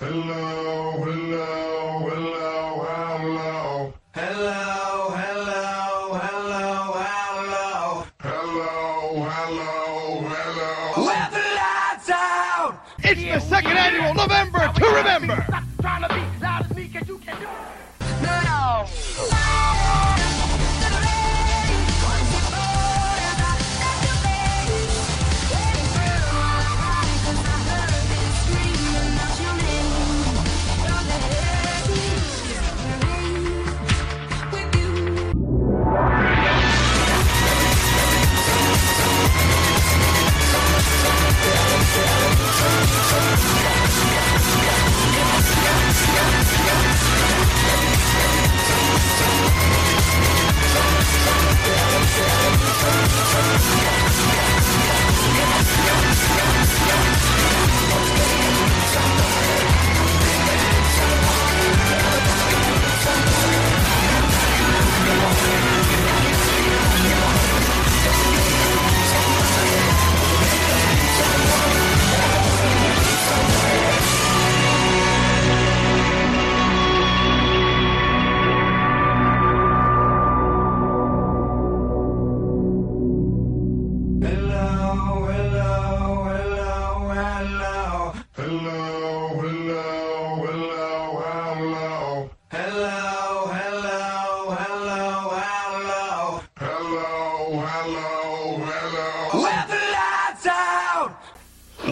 Hello, hello, hello, hello. Hello, hello, hello, hello. Hello, hello, hello. With the lights out! It's the second annual November to remember. Stop trying to be loud as me, cause you can do it. No.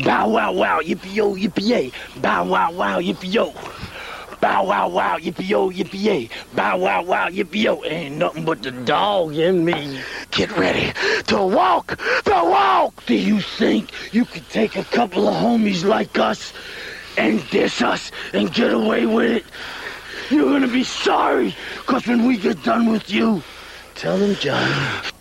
Bow wow wow, yippee yo, yippee yay. Bow wow wow, yippee yo. Bow wow wow, yippee yo, yippee yay. Bow wow wow, yippee yo. Ain't nothing but the dog in me. Get ready to walk the walk. Do you think you could take a couple of homies like us and diss us and get away with it? You're gonna be sorry, cause when we get done with you, tell them Johnny